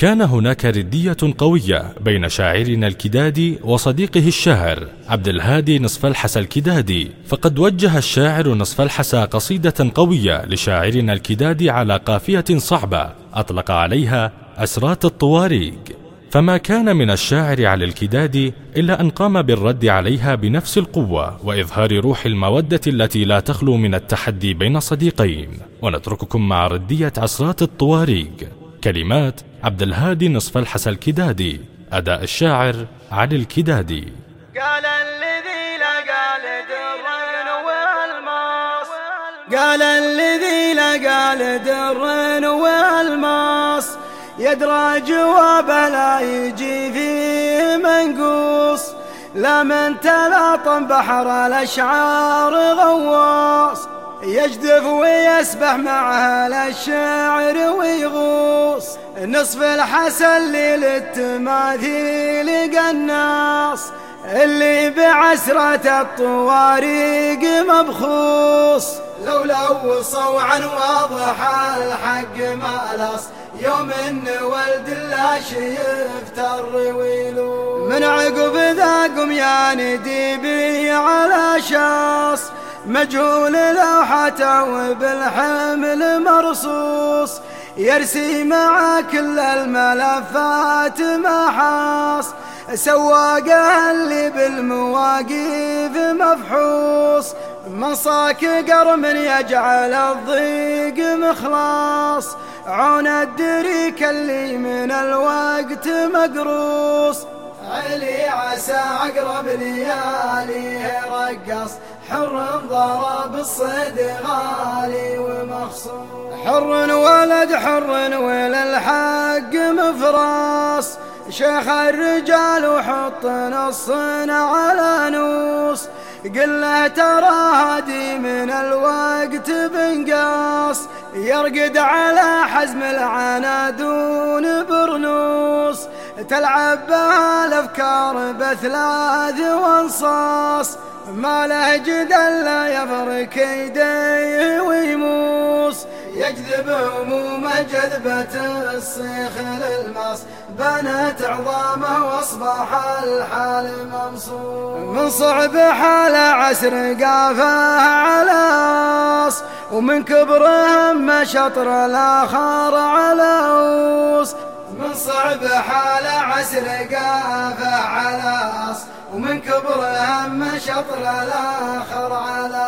كان هناك ردية قوية بين شاعرنا الكدادي وصديقه الشاعر عبد الهادي نصف الحسى الكدادي فقد وجه الشاعر نصف الحسى قصيدة قوية لشاعرنا الكدادي على قافية صعبة أطلق عليها أسرات الطواريق. فما كان من الشاعر على الكدادي إلا أن قام بالرد عليها بنفس القوة وإظهار روح المودة التي لا تخلو من التحدي بين صديقين. ونترككم مع ردية عسرات الطواريق. كلمات عبد الهادي نصف الحسى الكدادي أداء الشاعر علي الكدادي. قال الذي لا قال درين والماس قال الذي لا قال درين والماس يدرى جواب لا يجي فيه منقوص. لا من تلاطم بحر الأشعار غواص. يجدف ويسبح معها للشعر ويغوص. نصف الحسن للتماثيل قناص اللي بعسرة الطواريق مبخوص. لولا وصوا عن واضح الحق مالص يوم إن ولد الله يفتر ويلو من عقب ذا يا نديبي على شاص. مجهول لوحته وبالحمل مرصوص. يرسي مع كل الملفات محاص. سواقه اللي بالمواقف مفحوص. مصاك قرم يجعل الضيق مخلاص. عون الدريك اللي من الوقت مقروص. علي عسى عقرب ليالي رقص. حر ضرب الصيد غالي ومخصوص. حر ولد حر وللحق مفراس شيخ الرجال وحط نصنا على نوس. قل له ترى هادي من الوقت بنقاص يرقد على حزم العنادون برنوس. تلعب بها الافكار بثلاث وانصاص. ما له جدل لا يفرك يديه ويموس. يجذب هموم جذبة الصيخ للماس. بنت عظامه وأصبح الحال ممصوص من صعب حال عسر قافه على ومن كبرهم شطر الآخر على وص من صعب حال عسر قافه على ومن كبر هم شطر الآخر على